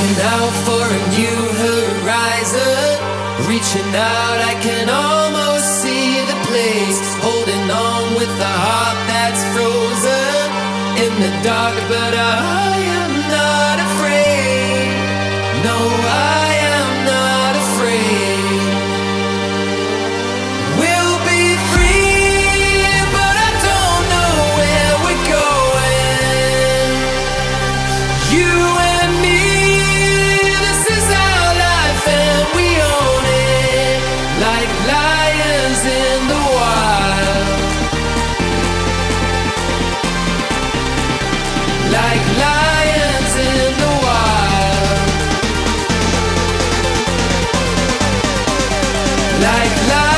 Reaching out for a new horizon. Reaching out, I can almost see the place. Holding on with a heart that's frozen in the dark, but I am not afraid. like life.